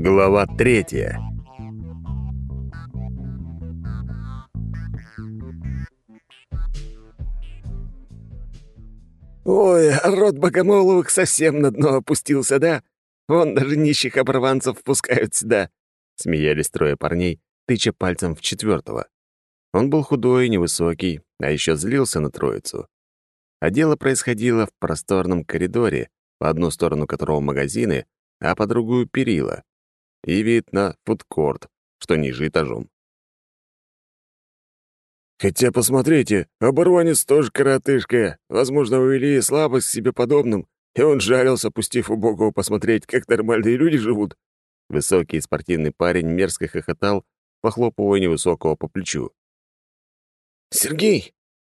Глава третья. «Ой, род Богомоловых совсем на дно опустился, да? Вон даже нищих оборванцев впускают сюда!» Смеялись трое парней, тыча пальцем в четвертого. Он был худой и невысокий, а еще злился на троицу. А дело происходило в просторном коридоре, по одну сторону которого магазины, а по другую — перила. И вид на фудкорт, что ниже этажом. «Хотя, посмотрите, оборванец тоже коротышка. Возможно, увели слабость к себе подобным, и он жарился, пустив убогого посмотреть, как нормальные люди живут». Высокий спортивный парень мерзко хохотал, похлопывая невысокого по плечу. «Сергей,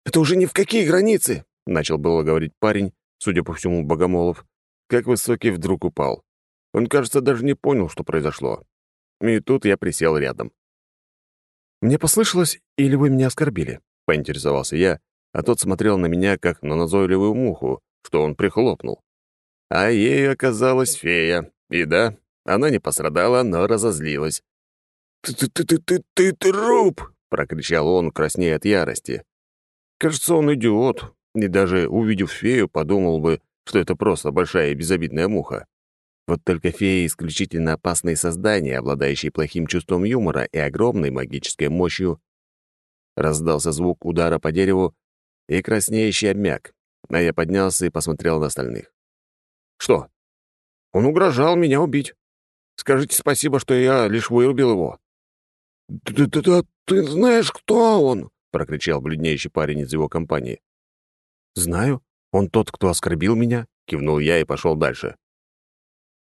это уже ни в какие границы!» — начал было говорить парень, судя по всему, Богомолов, как Высокий вдруг упал. Он, кажется, даже не понял, что произошло. И тут я присел рядом. «Мне послышалось, или вы меня оскорбили?» — поинтересовался я, а тот смотрел на меня, как на назойливую муху, что он прихлопнул. А ей оказалась фея. И да, она не пострадала, но разозлилась. «Ты-ты-ты-ты-ты труп!» — прокричал он, краснея от ярости. Кажется, он идиот, и даже увидев фею, подумал бы, что это просто большая и безобидная муха. Вот только феи — исключительно опасные создания, обладающие плохим чувством юмора и огромной магической мощью. Раздался звук удара по дереву, и краснеющий обмяк, а я поднялся и посмотрел на остальных. «Что? Он угрожал меня убить. Скажите спасибо, что я лишь вырубил его». «Да-да-да, ты знаешь, кто он?» — прокричал бледнеющий парень из его компании. «Знаю. Он тот, кто оскорбил меня?» — кивнул я и пошел дальше.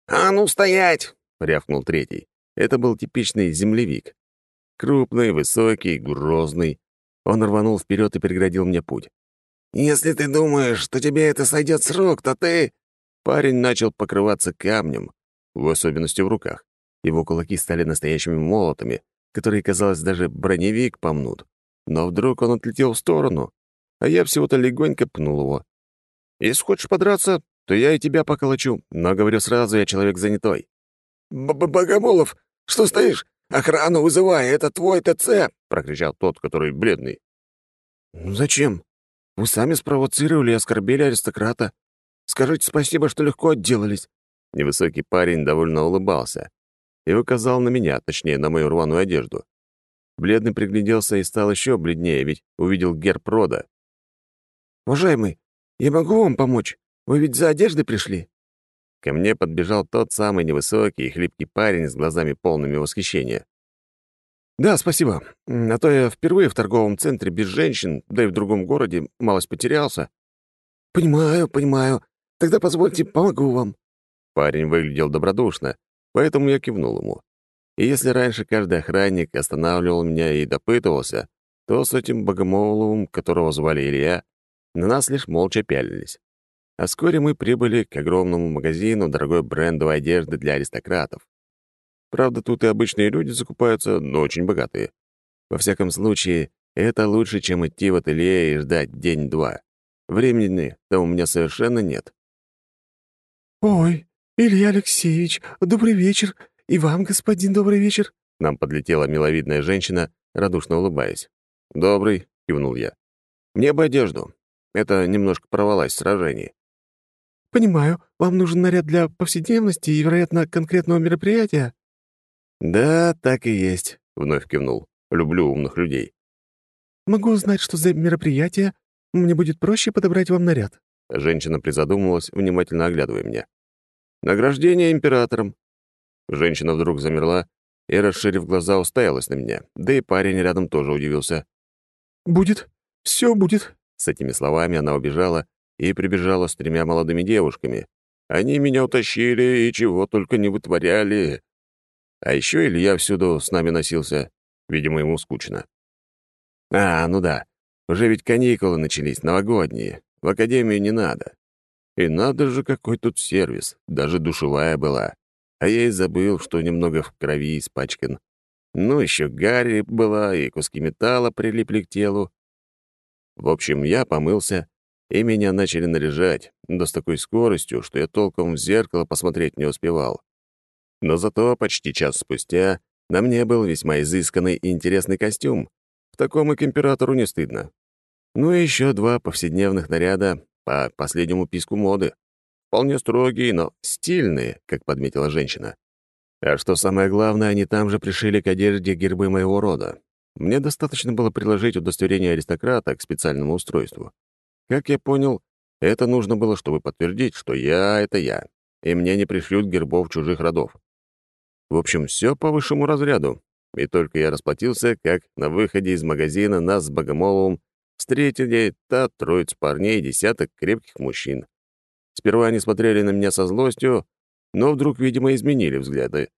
«А ну, стоять!» — рявкнул третий. Это был типичный землевик. Крупный, высокий, грозный. Он рванул вперед и преградил мне путь. «Если ты думаешь, что тебе это сойдет с рук, то ты...» Парень начал покрываться камнем, в особенности в руках. Его кулаки стали настоящими молотами, которые, казалось, даже броневик помнут. Но вдруг он отлетел в сторону, а я всего-то легонько пнул его. Если хочешь подраться, то я и тебя поколочу, но, говорю сразу, я человек занятой». Б -б «Богомолов, что стоишь? Охрану вызывай, это твой ТЦ!» — прокричал тот, который бледный. «Ну зачем? Вы сами спровоцировали и оскорбили аристократа. Скажите спасибо, что легко отделались». Невысокий парень довольно улыбался и указал на меня, точнее, на мою рваную одежду. Бледный пригляделся и стал еще бледнее, ведь увидел герб рода. «Уважаемый, я могу вам помочь? Вы ведь за одеждой пришли?» Ко мне подбежал тот самый невысокий и хлипкий парень с глазами полными восхищения. «Да, спасибо. А то я впервые в торговом центре без женщин, да и в другом городе малость потерялся». «Понимаю, понимаю. Тогда позвольте, помогу вам». Парень выглядел добродушно, поэтому я кивнул ему. И если раньше каждый охранник останавливал меня и допытывался, то с этим Богомоловым, которого звали Илья, на нас лишь молча пялились. А вскоре мы прибыли к огромному магазину дорогой брендовой одежды для аристократов. Правда, тут и обычные люди закупаются, но очень богатые. Во всяком случае, это лучше, чем идти в ателье и ждать день-два. Времени-то у меня совершенно нет. «Ой, Илья Алексеевич, добрый вечер. И вам, господин, добрый вечер». Нам подлетела миловидная женщина, радушно улыбаясь. «Добрый», — кивнул я. «Мне бы одежду. Это немножко порвалось в сражении». «Понимаю, вам нужен наряд для повседневности и, вероятно, конкретного мероприятия?» «Да, так и есть», — вновь кивнул. «Люблю умных людей». «Могу узнать, что за мероприятие? Мне будет проще подобрать вам наряд». Женщина призадумалась, внимательно оглядывая меня. «Награждение императором». Женщина вдруг замерла и, расширив глаза, уставилась на меня, да и парень рядом тоже удивился. «Будет. Все будет». С этими словами она убежала, и прибежала с тремя молодыми девушками. Они меня утащили и чего только не вытворяли. А еще Илья всюду с нами носился. Видимо, ему скучно. А, ну да. Уже ведь каникулы начались, новогодние. В академию не надо. И надо же, какой тут сервис. Даже душевая была. А я и забыл, что немного в крови испачкан. Ну, еще гарри была, и куски металла прилипли к телу. В общем, я помылся, и меня начали наряжать, да с такой скоростью, что я толком в зеркало посмотреть не успевал. Но зато почти час спустя на мне был весьма изысканный и интересный костюм. В таком и к императору не стыдно. Ну и еще два повседневных наряда по последнему писку моды. Вполне строгие, но стильные, как подметила женщина. А что самое главное, они там же пришили к одежде гербы моего рода. Мне достаточно было приложить удостоверение аристократа к специальному устройству. Как я понял, это нужно было, чтобы подтвердить, что я — это я, и мне не пришлют гербов чужих родов. В общем, все по высшему разряду. И только я расплатился, как на выходе из магазина нас с Богомоловым встретили та троица парней и десяток крепких мужчин. Сперва они смотрели на меня со злостью, но вдруг, видимо, изменили взгляды.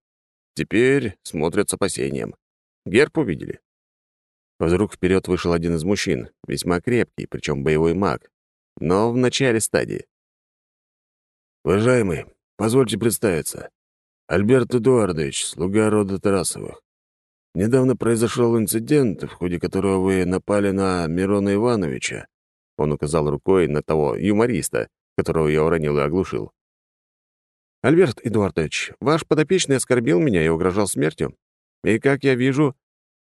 Теперь смотрят с опасением. Герб увидели. Вдруг вперед вышел один из мужчин, весьма крепкий, причем боевой маг, но в начале стадии. «Уважаемый, позвольте представиться. Альберт Эдуардович, слуга рода Тарасовых. Недавно произошел инцидент, в ходе которого вы напали на Мирона Ивановича. Он указал рукой на того юмориста, которого я уронил и оглушил. «Альберт Эдуардович, ваш подопечный оскорбил меня и угрожал смертью. И, как я вижу,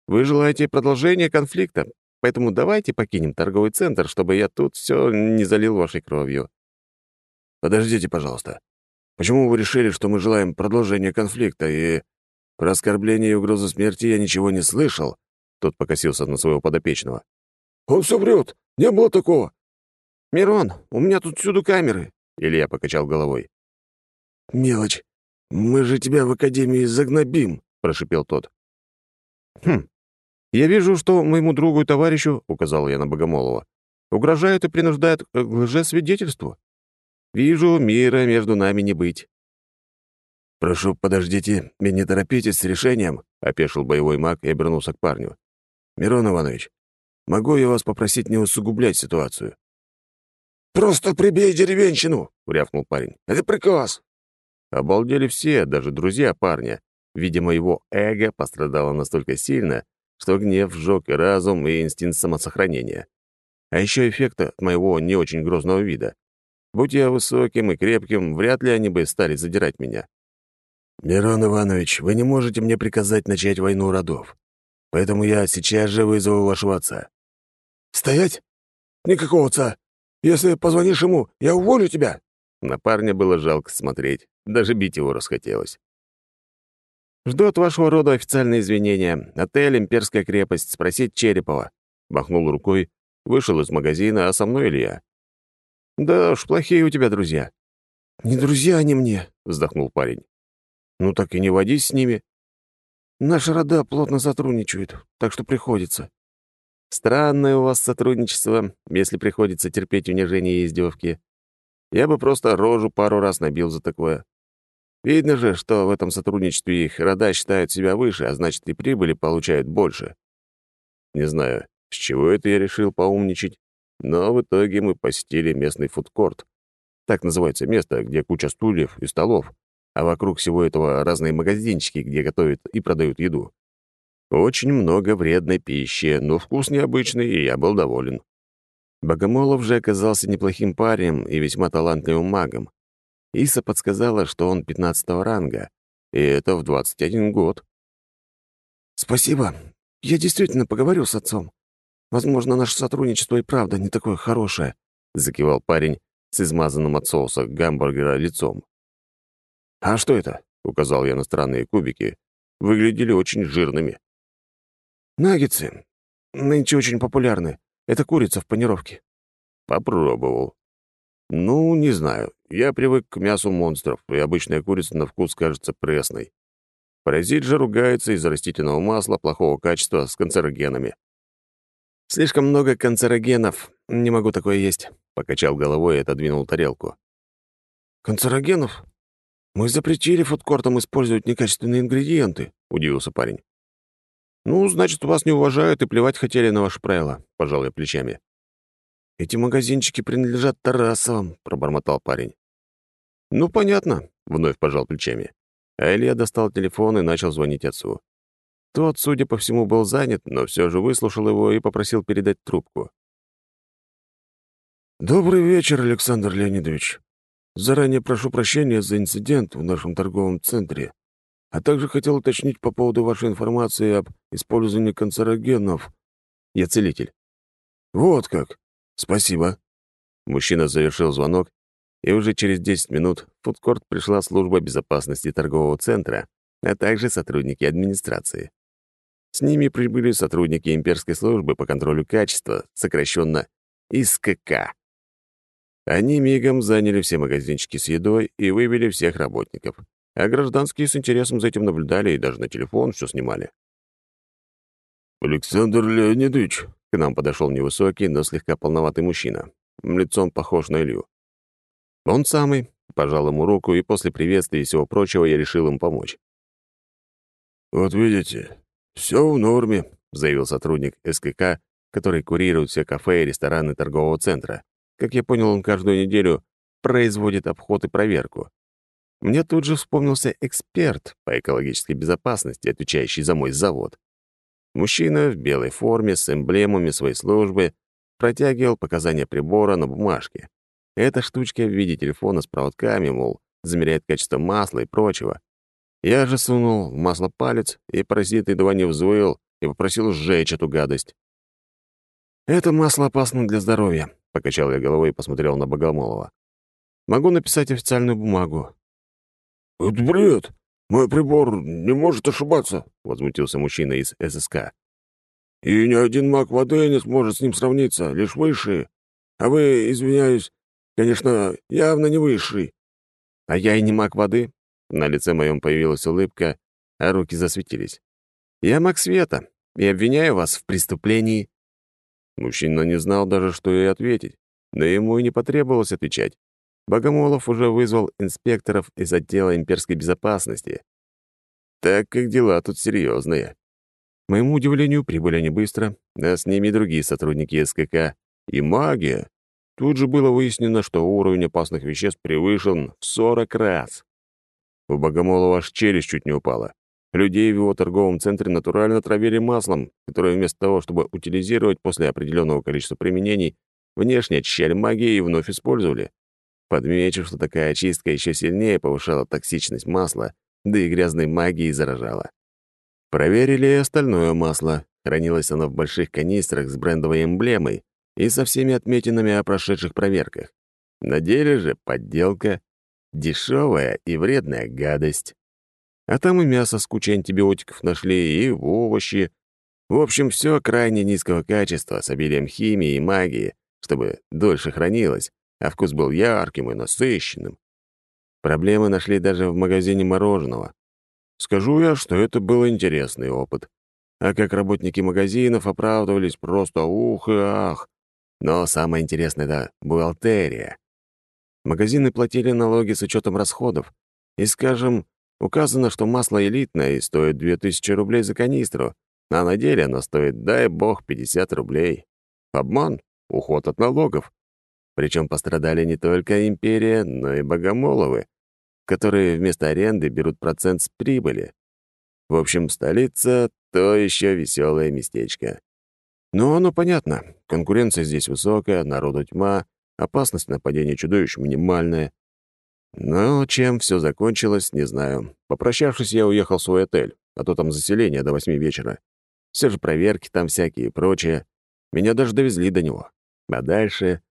вы желаете продолжения конфликта, поэтому давайте покинем торговый центр, чтобы я тут все не залил вашей кровью». «Подождите, пожалуйста. Почему вы решили, что мы желаем продолжения конфликта, и про оскорбление и угрозу смерти я ничего не слышал?» Тот покосился на своего подопечного. «Он все врет. Не было такого». «Мирон, у меня тут всюду камеры», — Илья покачал головой. «Мелочь. Мы же тебя в академии загнобим», — прошипел тот. «Хм. Я вижу, что моему другу и товарищу, — указал я на Богомолова, — угрожают и принуждают к лжесвидетельству. Вижу, мира между нами не быть». «Прошу, подождите и не торопитесь с решением», — опешил боевой маг и обернулся к парню. «Мирон Иванович, могу я вас попросить не усугублять ситуацию?» «Просто прибей деревенщину!» — рявкнул парень. «Это приказ!» Обалдели все, даже друзья парня. Видимо, его эго пострадало настолько сильно, что гнев сжег и разум, и инстинкт самосохранения. А еще эффект от моего не очень грозного вида. Будь я высоким и крепким, вряд ли они бы стали задирать меня. «Мирон Иванович, вы не можете мне приказать начать войну родов. Поэтому я сейчас же вызову вашего отца». «Стоять? Никакого отца. Если позвонишь ему, я уволю тебя». На парня было жалко смотреть. Даже бить его расхотелось. «Жду от вашего рода официальные извинения. Отель «Имперская крепость», спросить Черепова». Махнул рукой, вышел из магазина, а со мной Илья. «Да уж, плохие у тебя друзья». «Не друзья они мне», — вздохнул парень. «Ну так и не водись с ними». «Наши рода плотно сотрудничают, так что приходится». «Странное у вас сотрудничество, если приходится терпеть унижение и издевки. Я бы просто рожу пару раз набил за такое. Видно же, что в этом сотрудничестве их рода считают себя выше, а значит, и прибыли получают больше. Не знаю, с чего это я решил поумничать, но в итоге мы посетили местный фудкорт. Так называется место, где куча стульев и столов, а вокруг всего этого разные магазинчики, где готовят и продают еду. Очень много вредной пищи, но вкус необычный, и я был доволен. Богомолов же оказался неплохим парнем и весьма талантливым магом. Иса подсказала, что он 15 ранга, и это в 21 год. «Спасибо. Я действительно поговорю с отцом. Возможно, наше сотрудничество и правда не такое хорошее», — закивал парень с измазанным от соуса гамбургера лицом. «А что это?» — указал я на странные кубики. Выглядели очень жирными. «Наггетсы. Нынче очень популярны. Это курица в панировке». Попробовал. Ну, не знаю. Я привык к мясу монстров, и обычная курица на вкус кажется пресной. Паразит же ругается из-за растительного масла плохого качества с канцерогенами. «Слишком много канцерогенов. Не могу такое есть», — покачал головой и отодвинул тарелку. «Канцерогенов? Мы запретили фудкортам использовать некачественные ингредиенты», — удивился парень. «Ну, значит, вас не уважают и плевать хотели на ваши правила», — пожал я плечами. «Эти магазинчики принадлежат Тарасовым», — пробормотал парень. «Ну, понятно», — вновь пожал плечами. А Илья достал телефон и начал звонить отцу. Тот, судя по всему, был занят, но все же выслушал его и попросил передать трубку. «Добрый вечер, Александр Леонидович. Заранее прошу прощения за инцидент в нашем торговом центре. а также хотел уточнить по поводу вашей информации об использовании канцерогенов. Я целитель. Вот как. Спасибо. Мужчина завершил звонок, и уже через 10 минут в фудкорт пришла служба безопасности торгового центра, а также сотрудники администрации. С ними прибыли сотрудники имперской службы по контролю качества, сокращенно ИСКК. Они мигом заняли все магазинчики с едой и вывели всех работников. А гражданские с интересом за этим наблюдали и даже на телефон все снимали. «Александр Леонидович», — к нам подошел невысокий, но слегка полноватый мужчина, лицом похож на Илью. Он самый, пожал ему руку, и после приветствия и всего прочего я решил им помочь. «Вот видите, все в норме», — заявил сотрудник СКК, который курирует все кафе и рестораны торгового центра. Как я понял, он каждую неделю производит обход и проверку. Мне тут же вспомнился эксперт по экологической безопасности, отвечающий за мой завод. Мужчина в белой форме с эмблемами своей службы протягивал показания прибора на бумажке. Эта штучка в виде телефона с проводками, мол, замеряет качество масла и прочего. Я же сунул в масло палец, и паразит едва не взвыл и попросил сжечь эту гадость. «Это масло опасно для здоровья», — покачал я головой и посмотрел на Богомолова. «Могу написать официальную бумагу». «Это бред! Мой прибор не может ошибаться», — возмутился мужчина из ССК. «И ни один маг воды не сможет с ним сравниться, лишь высший. А вы, извиняюсь, конечно, явно не высший». «А я и не маг воды», на лице моем появилась улыбка, а руки засветились. «Я маг света и обвиняю вас в преступлении». Мужчина не знал даже, что ей ответить, но ему и не потребовалось отвечать. Богомолов уже вызвал инспекторов из отдела имперской безопасности. Так как дела тут серьезные. моему удивлению, прибыли они быстро, а с ними другие сотрудники СКК. И магия. Тут же было выяснено, что уровень опасных веществ превышен в 40 раз. У Богомолова аж челюсть чуть не упала. Людей в его торговом центре натурально травили маслом, которое вместо того, чтобы утилизировать после определенного количества применений, внешне очищали магией и вновь использовали. Подмечу, что такая очистка еще сильнее повышала токсичность масла, да и грязной магией заражала. Проверили и остальное масло. Хранилось оно в больших канистрах с брендовой эмблемой и со всеми отметинами о прошедших проверках. На деле же подделка Дешевая и вредная гадость. А там и мясо с кучей антибиотиков нашли, и овощи. В общем, все крайне низкого качества, с обилием химии и магии, чтобы дольше хранилось, а вкус был ярким и насыщенным. Проблемы нашли даже в магазине мороженого. Скажу я, что это был интересный опыт. А как работники магазинов оправдывались просто ух и ах. Но самое интересное — это бухгалтерия. Магазины платили налоги с учетом расходов. И, скажем, указано, что масло элитное и стоит 2000 рублей за канистру, а на деле оно стоит, дай бог, 50 рублей. Обман, уход от налогов. Причем пострадали не только империя, но и богомоловы, которые вместо аренды берут процент с прибыли. В общем, столица — то еще веселое местечко. Но оно понятно. Конкуренция здесь высокая, народу тьма, Опасность нападения чудовищ минимальная. Но чем все закончилось, не знаю. Попрощавшись, я уехал в свой отель, а то там заселение до восьми вечера. Все же проверки там всякие и прочее. Меня даже довезли до него. А дальше...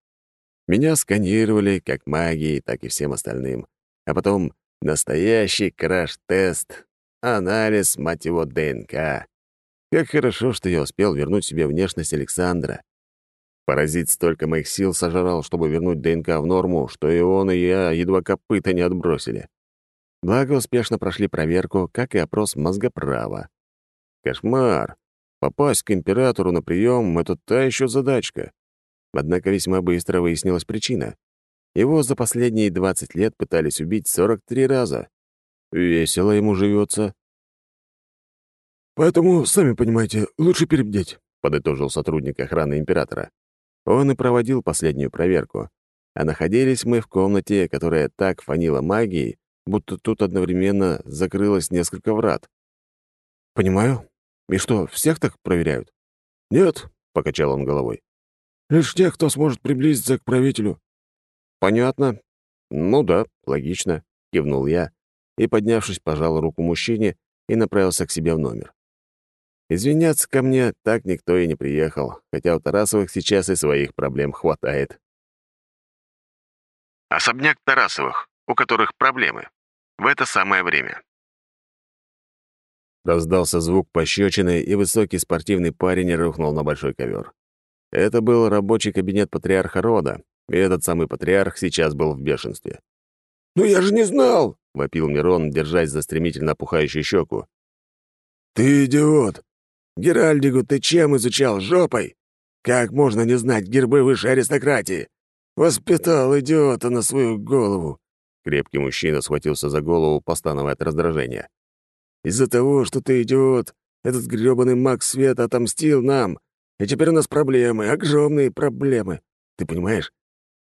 Меня сканировали как магией, так и всем остальным. А потом настоящий краш-тест, анализ, мать его, ДНК. Как хорошо, что я успел вернуть себе внешность Александра. Паразит столько моих сил сожрал, чтобы вернуть ДНК в норму, что и он, и я едва копыта не отбросили. Благо, успешно прошли проверку, как и опрос мозгоправа. Кошмар! Попасть к императору на прием — это та еще задачка. Однако весьма быстро выяснилась причина. Его за последние 20 лет пытались убить 43 раза. Весело ему живется. «Поэтому, сами понимаете, лучше перебдеть», — подытожил сотрудник охраны императора. Он и проводил последнюю проверку. А находились мы в комнате, которая так фанила магией, будто тут одновременно закрылось несколько врат. «Понимаю. И что, всех так проверяют?» «Нет», — покачал он головой. «Лишь тех, кто сможет приблизиться к правителю». «Понятно. Ну да, логично», — кивнул я и, поднявшись, пожал руку мужчине и направился к себе в номер. Извиняться ко мне так никто и не приехал, хотя у Тарасовых сейчас и своих проблем хватает. Особняк Тарасовых, у которых проблемы. В это самое время. Раздался звук пощечины, и высокий спортивный парень рухнул на большой ковер. Это был рабочий кабинет патриарха рода, и этот самый патриарх сейчас был в бешенстве. «Ну я же не знал!» — вопил Мирон, держась за стремительно опухающую щеку. «Ты идиот! Геральдику ты чем изучал? Жопой? Как можно не знать гербы высшей аристократии? Воспитал идиота на свою голову!» Крепкий мужчина схватился за голову, постановая от раздражения. «Из-за того, что ты идиот, этот грёбаный маг света отомстил нам, и теперь у нас проблемы, огромные проблемы. Ты понимаешь?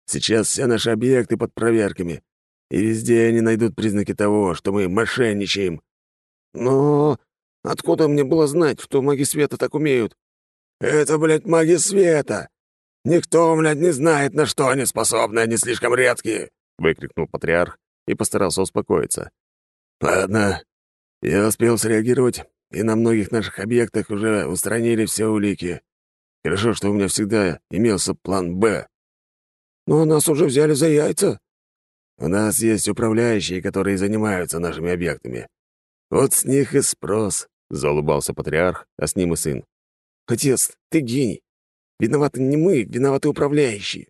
Сейчас все наши объекты под проверками, и везде они найдут признаки того, что мы мошенничаем». «Но откуда мне было знать, что маги света так умеют?» «Это, блядь, маги света! Никто, блядь, не знает, на что они способны, они слишком редкие!» — выкрикнул патриарх и постарался успокоиться. «Ладно, я успел среагировать, и на многих наших объектах уже устранили все улики. Хорошо, что у меня всегда имелся план «Б». Но нас уже взяли за яйца. У нас есть управляющие, которые занимаются нашими объектами. Вот с них и спрос», — заулыбался патриарх, а с ним и сын. «Отец, ты гений. Виноваты не мы, виноваты управляющие».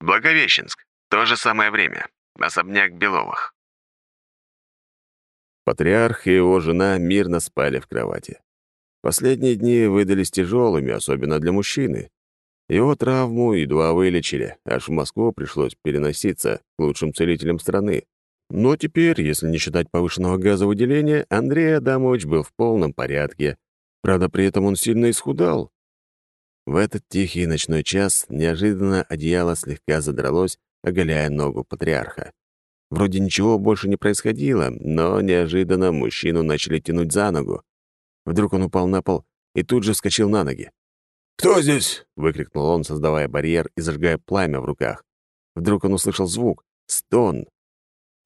Благовещенск. То же самое время. Особняк Беловых. Патриарх и его жена мирно спали в кровати. Последние дни выдались тяжелыми, особенно для мужчины. Его травму едва вылечили, аж в Москву пришлось переноситься к лучшим целителям страны. Но теперь, если не считать повышенного газовыделения, Андрей Адамович был в полном порядке. Правда, при этом он сильно исхудал. В этот тихий ночной час неожиданно одеяло слегка задралось, оголяя ногу патриарха. Вроде ничего больше не происходило, но неожиданно мужчину начали тянуть за ногу. Вдруг он упал на пол и тут же вскочил на ноги. «Кто здесь?» — выкрикнул он, создавая барьер и зажигая пламя в руках. Вдруг он услышал звук — стон.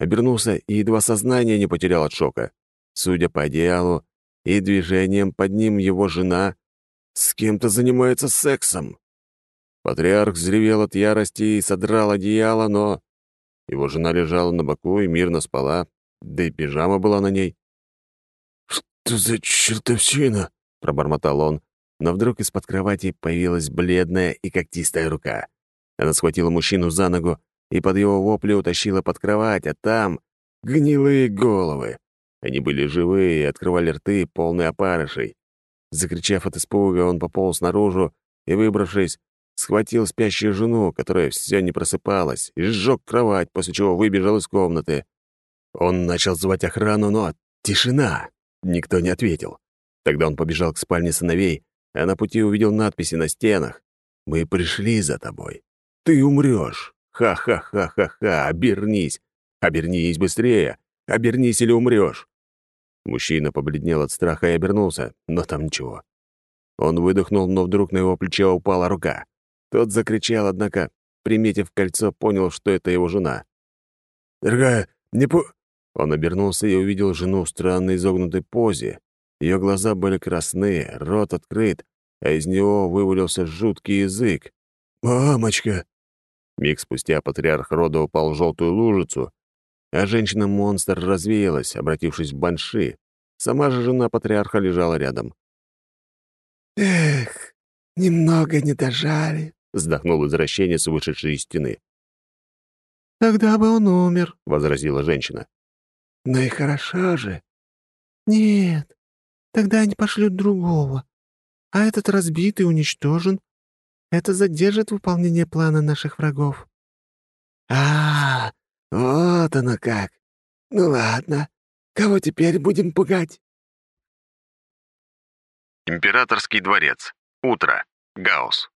Обернулся и едва сознание не потерял от шока. Судя по одеялу и движениям под ним его жена с кем-то занимается сексом. Патриарх взревел от ярости и содрал одеяло, но... Его жена лежала на боку и мирно спала, да и пижама была на ней. «Что за чертовщина?» — пробормотал он, но вдруг из-под кровати появилась бледная и когтистая рука. Она схватила мужчину за ногу и под его вопли утащила под кровать, а там — гнилые головы. Они были живые и открывали рты, полные опарышей. Закричав от испуга, он пополз наружу и, выбравшись, схватил спящую жену, которая все не просыпалась, и сжег кровать, после чего выбежал из комнаты. Он начал звать охрану, но тишина. Никто не ответил. Тогда он побежал к спальне сыновей, а на пути увидел надписи на стенах. «Мы пришли за тобой. Ты умрешь. Ха-ха-ха-ха-ха. Обернись. Обернись быстрее. Обернись или умрешь». Мужчина побледнел от страха и обернулся, но там ничего. Он выдохнул, но вдруг на его плечо упала рука. Тот закричал, однако, приметив кольцо, понял, что это его жена. «Дорогая, не по...» Он обернулся и увидел жену в странной изогнутой позе. Ее глаза были красные, рот открыт, а из него вывалился жуткий язык. «Мамочка!» Миг спустя патриарх рода упал в желтую лужицу, а женщина-монстр развеялась, обратившись в банши. Сама же жена патриарха лежала рядом. «Эх, немного не дожали», — вздохнул извращенец, вышедший из стены. «Тогда бы он умер», — возразила женщина. «Ну и хорошо же». «Нет, тогда они пошлют другого. А этот разбит и уничтожен. Это задержит выполнение плана наших врагов». «А, вот оно как. Ну ладно, кого теперь будем пугать?» Императорский дворец. Утро. Гаус.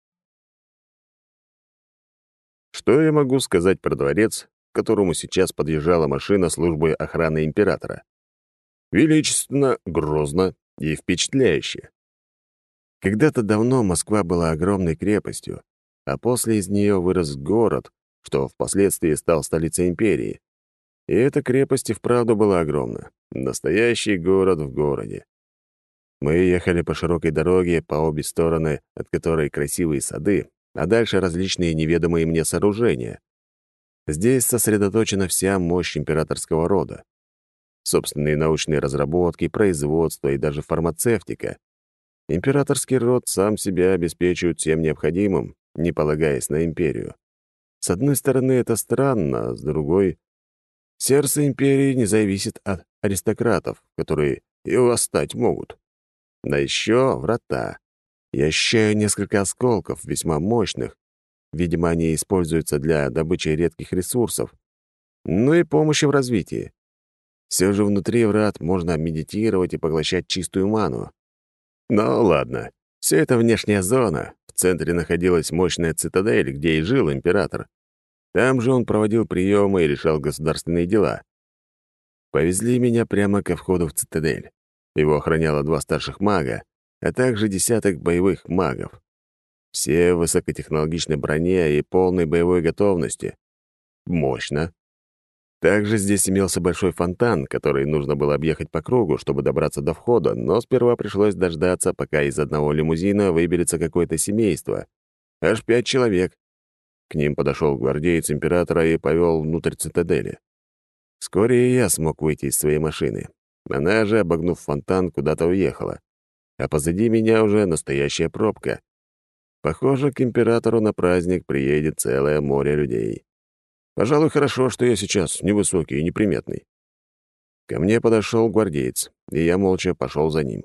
Что я могу сказать про дворец, к которому сейчас подъезжала машина службы охраны императора? Величественно, грозно и впечатляюще. Когда-то давно Москва была огромной крепостью, а после из нее вырос город, что впоследствии стал столицей империи. И эта крепость и вправду была огромна. Настоящий город в городе. Мы ехали по широкой дороге, по обе стороны, от которой красивые сады, а дальше различные неведомые мне сооружения. Здесь сосредоточена вся мощь императорского рода. Собственные научные разработки, производство и даже фармацевтика. Императорский род сам себя обеспечивает всем необходимым, не полагаясь на империю. С одной стороны, это странно, а с другой Сердце империи не зависит от аристократов, которые и восстать могут. Да еще врата. Я ощущаю несколько осколков, весьма мощных. Видимо, они используются для добычи редких ресурсов. Ну и помощи в развитии. Все же внутри врат можно медитировать и поглощать чистую ману. Ну ладно, все это внешняя зона. В центре находилась мощная цитадель, где и жил император. Там же он проводил приемы и решал государственные дела. Повезли меня прямо ко входу в цитадель. Его охраняло два старших мага, а также десяток боевых магов. Все в высокотехнологичной броне и полной боевой готовности. Мощно. Также здесь имелся большой фонтан, который нужно было объехать по кругу, чтобы добраться до входа, но сперва пришлось дождаться, пока из одного лимузина выберется какое-то семейство. Аж пять человек. К ним подошел гвардеец императора и повел внутрь цитадели. Вскоре и я смог выйти из своей машины. Она же, обогнув фонтан, куда-то уехала. А позади меня уже настоящая пробка. Похоже, к императору на праздник приедет целое море людей. Пожалуй, хорошо, что я сейчас невысокий и неприметный. Ко мне подошел гвардеец, и я молча пошел за ним.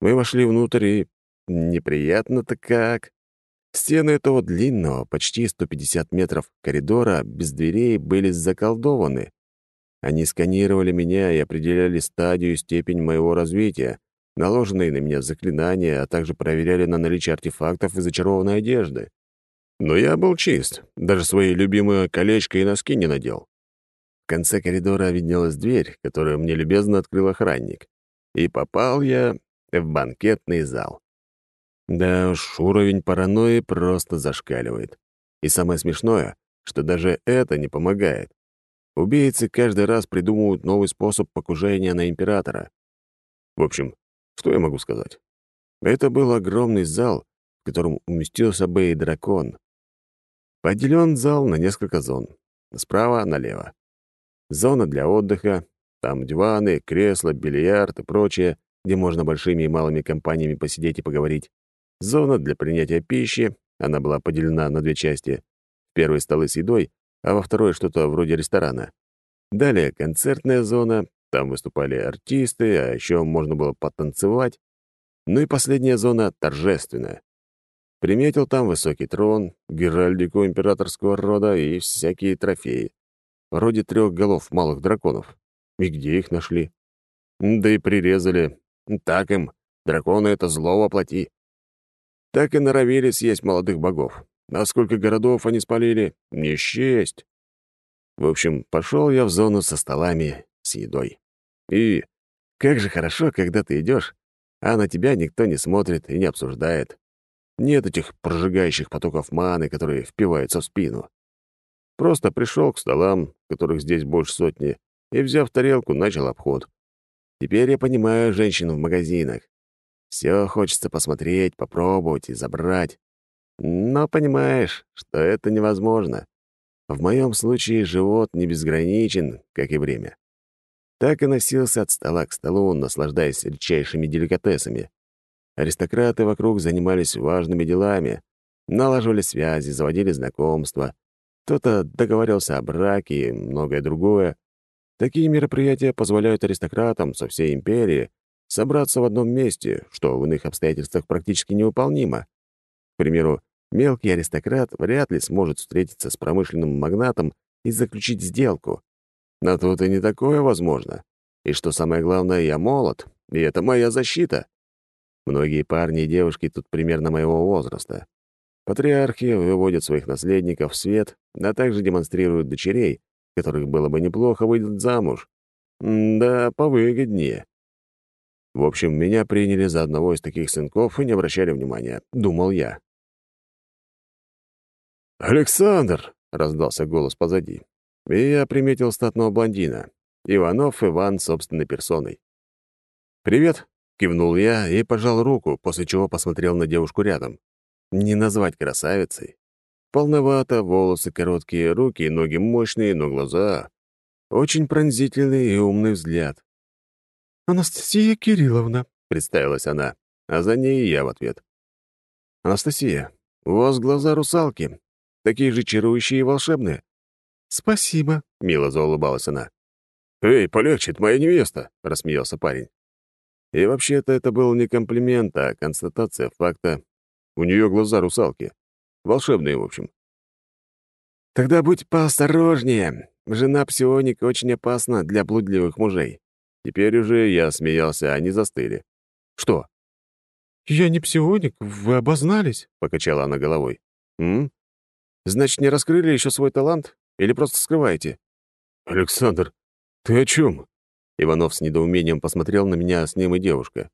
Мы вошли внутрь, и неприятно-то как. Стены этого длинного, почти 150 метров коридора без дверей были заколдованы. Они сканировали меня и определяли стадию и степень моего развития, наложенные на меня заклинания, а также проверяли на наличие артефактов и зачарованной одежды. Но я был чист, даже свои любимые колечко и носки не надел. В конце коридора виднелась дверь, которую мне любезно открыл охранник. И попал я в банкетный зал. Да уж, уровень паранойи просто зашкаливает. И самое смешное, что даже это не помогает. Убийцы каждый раз придумывают новый способ покушения на императора. В общем, что я могу сказать? Это был огромный зал, в котором уместился бы и дракон. Поделен зал на несколько зон. Справа налево. Зона для отдыха, там диваны, кресла, бильярд и прочее, где можно большими и малыми компаниями посидеть и поговорить. Зона для принятия пищи, она была поделена на две части. В первой столы с едой, а во второй что-то вроде ресторана. Далее концертная зона, там выступали артисты, а еще можно было потанцевать. Ну и последняя зона — торжественная. Приметил там высокий трон, геральдику императорского рода и всякие трофеи. Вроде трех голов малых драконов. И где их нашли? Да и прирезали. Так им. Драконы — это зло воплоти так и норовили съесть молодых богов. А сколько городов они спалили, не счесть. В общем, пошел я в зону со столами с едой. И как же хорошо, когда ты идешь, а на тебя никто не смотрит и не обсуждает. Нет этих прожигающих потоков маны, которые впиваются в спину. Просто пришел к столам, которых здесь больше сотни, и, взяв тарелку, начал обход. Теперь я понимаю женщин в магазинах. Все хочется посмотреть, попробовать и забрать. Но понимаешь, что это невозможно. В моем случае живот не безграничен, как и время. Так и носился от стола к столу, наслаждаясь редчайшими деликатесами. Аристократы вокруг занимались важными делами, налаживали связи, заводили знакомства. Кто-то договаривался о браке и многое другое. Такие мероприятия позволяют аристократам со всей империи собраться в одном месте, что в иных обстоятельствах практически невыполнимо. К примеру, мелкий аристократ вряд ли сможет встретиться с промышленным магнатом и заключить сделку. Но тут и не такое возможно. И что самое главное, я молод, и это моя защита. Многие парни и девушки тут примерно моего возраста. Патриархи выводят своих наследников в свет, а также демонстрируют дочерей, которых было бы неплохо выйдут замуж. М да, повыгоднее. В общем, меня приняли за одного из таких сынков и не обращали внимания, думал я. «Александр!» — раздался голос позади. и я приметил статного блондина. Иванов Иван собственной персоной. «Привет», — кивнул я и пожал руку, после чего посмотрел на девушку рядом. Не назвать красавицей. Полновато, волосы короткие, руки и ноги мощные, но глаза... Очень пронзительный и умный взгляд. «Анастасия Кирилловна», — представилась она, а за ней я в ответ. «Анастасия, у вас глаза русалки, такие же чарующие и волшебные». «Спасибо», — мило заулыбалась она. «Эй, полегче, это моя невеста», — рассмеялся парень. И вообще-то это был не комплимент, а констатация факта. У нее глаза русалки. Волшебные, в общем. «Тогда будь поосторожнее. Жена псионик очень опасна для блудливых мужей». Теперь уже я смеялся, они застыли. «Что?» «Я не псионик, вы обознались», — покачала она головой. «М? Значит, не раскрыли еще свой талант? Или просто скрываете?» «Александр, ты о чем? Иванов с недоумением посмотрел на меня с ним и девушка.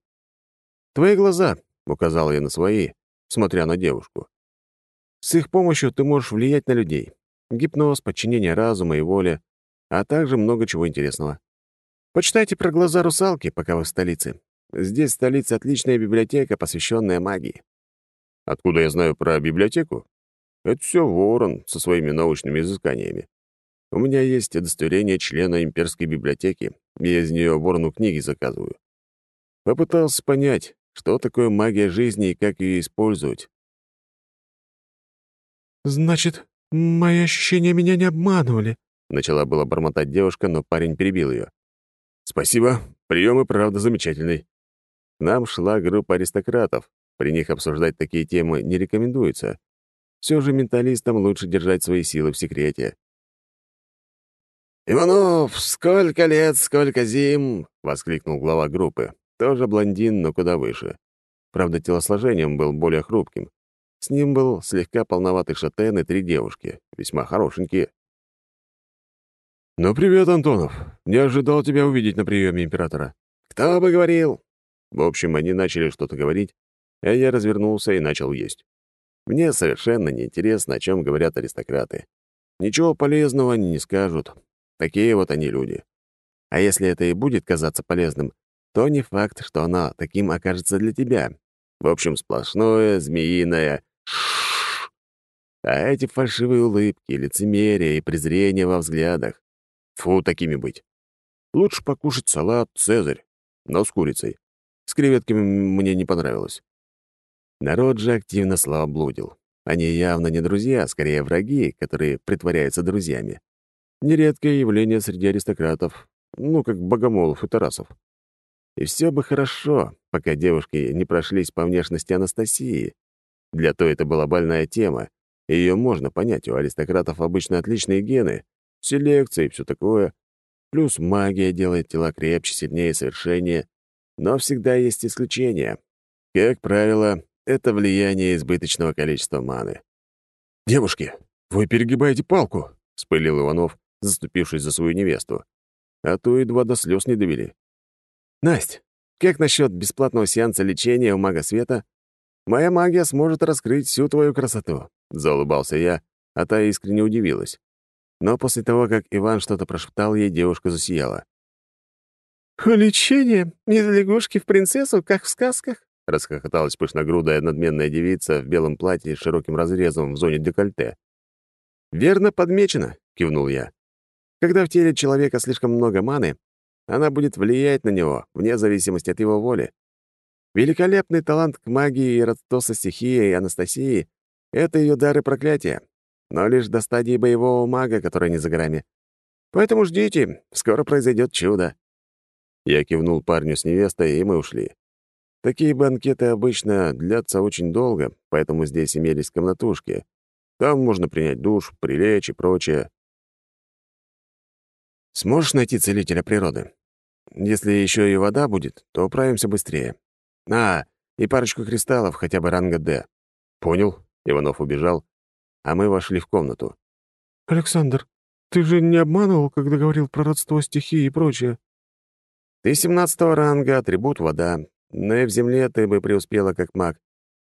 «Твои глаза», — указал я на свои, смотря на девушку. «С их помощью ты можешь влиять на людей. Гипноз, подчинение разума и воли, а также много чего интересного. Почитайте про глаза русалки, пока вы в столице. Здесь в столице отличная библиотека, посвященная магии». «Откуда я знаю про библиотеку?» «Это все Ворон со своими научными изысканиями. У меня есть удостоверение члена имперской библиотеки, и я из нее ворону книги заказываю. Попытался понять, что такое магия жизни и как ее использовать. «Значит, мои ощущения меня не обманывали», — начала была бормотать девушка, но парень перебил ее. «Спасибо, прием и правда замечательный». К нам шла группа аристократов. При них обсуждать такие темы не рекомендуется. Все же менталистам лучше держать свои силы в секрете. «Иванов, сколько лет, сколько зим!» — воскликнул глава группы. Тоже блондин, но куда выше. Правда, телосложением был более хрупким. С ним был слегка полноватый шатен и три девушки, весьма хорошенькие. «Ну, привет, Антонов. Не ожидал тебя увидеть на приеме императора». «Кто бы говорил?» В общем, они начали что-то говорить, а я развернулся и начал есть. Мне совершенно неинтересно, о чем говорят аристократы. Ничего полезного они не скажут, Такие вот они люди. А если это и будет казаться полезным, то не факт, что оно таким окажется для тебя. В общем, сплошное, змеиное А эти фальшивые улыбки, лицемерие и презрение во взглядах. Фу, такими быть. Лучше покушать салат «Цезарь», но с курицей. С креветками мне не понравилось. Народ же активно славоблудил. Они явно не друзья, а скорее враги, которые притворяются друзьями. Нередкое явление среди аристократов, ну, как Богомолов и Тарасов. И все бы хорошо, пока девушки не прошлись по внешности Анастасии. Для той это была больная тема, и ее можно понять, у аристократов обычно отличные гены, селекция и все такое. Плюс магия делает тела крепче, сильнее, совершеннее. Но всегда есть исключения. Как правило, это влияние избыточного количества маны. «Девушки, вы перегибаете палку!» — вспылил Иванов, заступившись за свою невесту. А то едва до слез не довели. «Насть, как насчет бесплатного сеанса лечения у мага света? Моя магия сможет раскрыть всю твою красоту», — заулыбался я, а та искренне удивилась. Но после того, как Иван что-то прошептал, ей девушка засияла. «Лечение? Из лягушки в принцессу, как в сказках?» — расхохоталась пышногрудая надменная девица в белом платье с широким разрезом в зоне декольте. «Верно подмечено», — кивнул я. Когда в теле человека слишком много маны, она будет влиять на него, вне зависимости от его воли. Великолепный талант к магии и родство со стихией Анастасии — это ее дары проклятия, но лишь до стадии боевого мага, который не за горами. Поэтому ждите, скоро произойдет чудо». Я кивнул парню с невестой, и мы ушли. Такие банкеты обычно длятся очень долго, поэтому здесь имелись комнатушки. Там можно принять душ, прилечь и прочее. Сможешь найти целителя природы? Если еще и вода будет, то управимся быстрее. А, и парочку кристаллов хотя бы ранга «Д». Понял. Иванов убежал, а мы вошли в комнату. «Александр, ты же не обманывал, когда говорил про родство стихии и прочее?» «Ты семнадцатого ранга, атрибут вода, но и в земле ты бы преуспела как маг.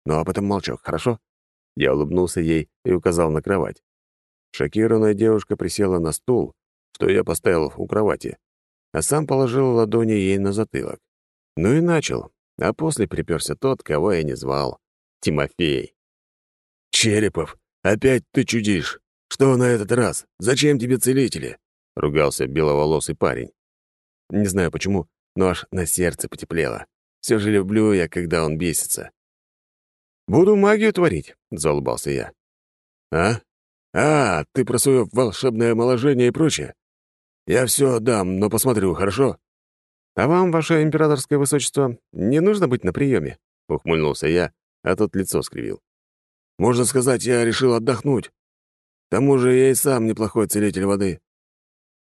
Но об этом молчок, хорошо?» Я улыбнулся ей и указал на кровать. Шокированная девушка присела на стул, что я поставил у кровати, а сам положил ладони ей на затылок. Ну и начал, а после приперся тот, кого я не звал — Тимофей. «Черепов, опять ты чудишь! Что на этот раз? Зачем тебе целители?» — ругался беловолосый парень. Не знаю почему, но аж на сердце потеплело. Все же люблю я, когда он бесится. «Буду магию творить», — заулыбался я. «А? А, ты про свое волшебное омоложение и прочее? Я все дам, но посмотрю, хорошо?» «А вам, ваше императорское высочество, не нужно быть на приеме?» — ухмыльнулся я, а тот лицо скривил. «Можно сказать, я решил отдохнуть. К тому же я и сам неплохой целитель воды».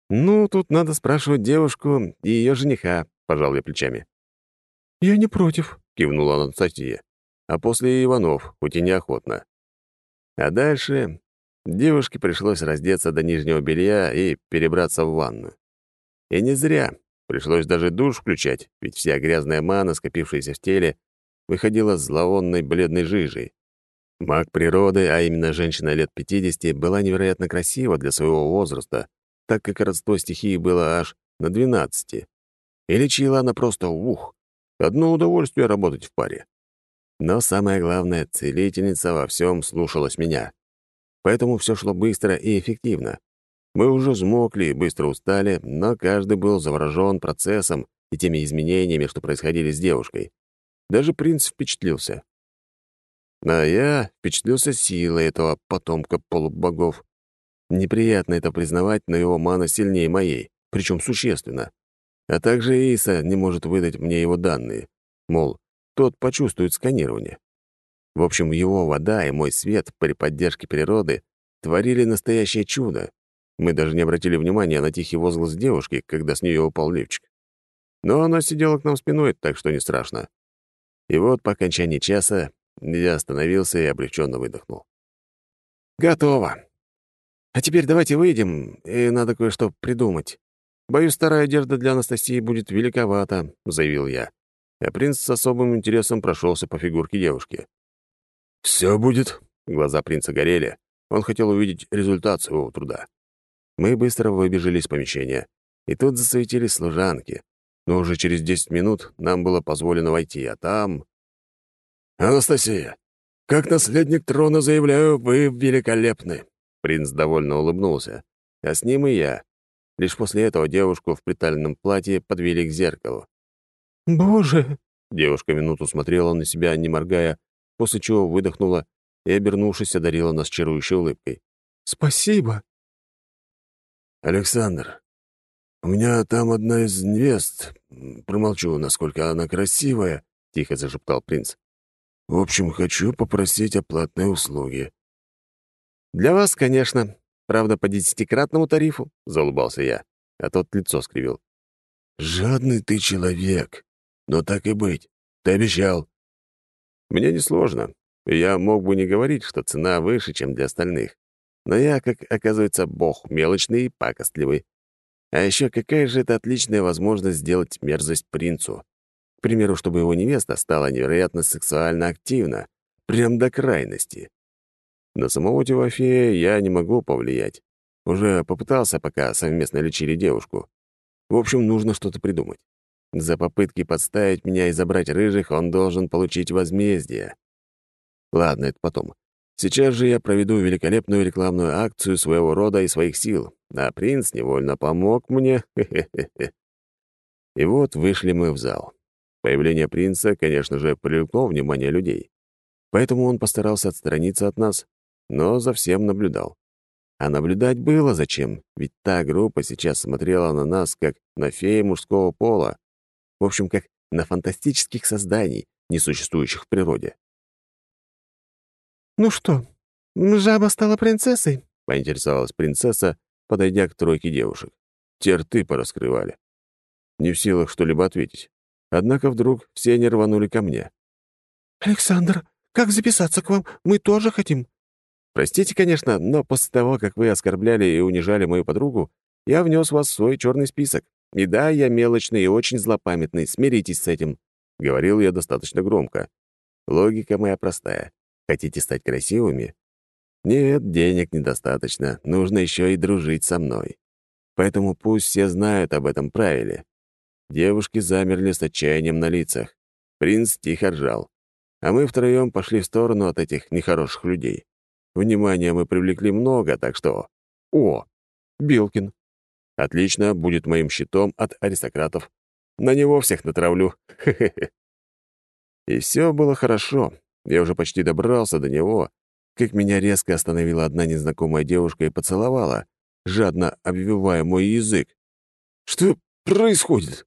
«Ну, тут надо спрашивать девушку и ее жениха», — пожал я плечами. «Я не против», — кивнула Анастасия, а после Иванов, хоть и неохотно. А дальше девушке пришлось раздеться до нижнего белья и перебраться в ванну. И не зря. Пришлось даже душ включать, ведь вся грязная мана, скопившаяся в теле, выходила зловонной бледной жижей. Маг природы, а именно женщина лет 50, была невероятно красива для своего возраста, так как родство стихии было аж на 12. И лечила она просто ух. Одно удовольствие работать в паре. Но самое главное, целительница во всем слушалась меня. Поэтому все шло быстро и эффективно. Мы уже взмокли и быстро устали, но каждый был заворожен процессом и теми изменениями, что происходили с девушкой. Даже принц впечатлился. А я впечатлился силой этого потомка полубогов. Неприятно это признавать, но его мана сильнее моей, причем существенно. А также Иса не может выдать мне его данные. Мол, тот почувствует сканирование. В общем, его вода и мой свет при поддержке природы творили настоящее чудо. Мы даже не обратили внимания на тихий возглас девушки, когда с нее упал лифчик. Но она сидела к нам спиной, так что не страшно. И вот по окончании часа я остановился и облегченно выдохнул. «Готово. А теперь давайте выйдем, и надо кое-что придумать. Боюсь, старая одежда для Анастасии будет великовата», — заявил я. А принц с особым интересом прошелся по фигурке девушки. «Все будет?» — глаза принца горели. Он хотел увидеть результат своего труда. Мы быстро выбежали из помещения, и тут засветились служанки. Но уже через десять минут нам было позволено войти, а там... «Анастасия, как наследник трона заявляю, вы великолепны!» Принц довольно улыбнулся, а с ним и я. Лишь после этого девушку в приталенном платье подвели к зеркалу. «Боже!» Девушка минуту смотрела на себя, не моргая, после чего выдохнула и, обернувшись, одарила нас чарующей улыбкой. «Спасибо!» «Александр, у меня там одна из невест. Промолчу, насколько она красивая», — тихо зашептал принц. «В общем, хочу попросить о платной услуге». «Для вас, конечно. Правда, по десятикратному тарифу», — заулыбался я, а тот лицо скривил. «Жадный ты человек. Но так и быть. Ты обещал». «Мне несложно. Я мог бы не говорить, что цена выше, чем для остальных. Но я, как оказывается, бог мелочный и пакостливый. А еще какая же это отличная возможность сделать мерзость принцу. К примеру, чтобы его невеста стала невероятно сексуально активна, прям до крайности. На самого Тимофея я не могу повлиять. Уже попытался, пока совместно лечили девушку. В общем, нужно что-то придумать. За попытки подставить меня и забрать рыжих он должен получить возмездие. Ладно, это потом. Сейчас же я проведу великолепную рекламную акцию своего рода и своих сил, а принц невольно помог мне. И вот вышли мы в зал. Появление принца, конечно же, привлекло внимание людей. Поэтому он постарался отстраниться от нас, но за всем наблюдал. А наблюдать было зачем, ведь та группа сейчас смотрела на нас, как на феи мужского пола. В общем, как на фантастических созданий, несуществующих в природе. «Ну что, жаба стала принцессой?» — поинтересовалась принцесса, подойдя к тройке девушек. Те рты пораскрывали. Не в силах что-либо ответить. Однако вдруг все они рванули ко мне. «Александр, как записаться к вам? Мы тоже хотим». «Простите, конечно, но после того, как вы оскорбляли и унижали мою подругу, я внес вас в свой черный список. И да, я мелочный и очень злопамятный, смиритесь с этим», — говорил я достаточно громко. Логика моя простая. Хотите стать красивыми? Нет, денег недостаточно, нужно еще и дружить со мной. Поэтому пусть все знают об этом правиле. Девушки замерли с отчаянием на лицах. Принц тихо ржал. А мы втроем пошли в сторону от этих нехороших людей. Внимания мы привлекли много, так что... О, Белкин. Отлично, будет моим щитом от аристократов. На него всех натравлю. И все было хорошо. Я уже почти добрался до него, как меня резко остановила одна незнакомая девушка и поцеловала, жадно обвивая мой язык. «Что происходит?»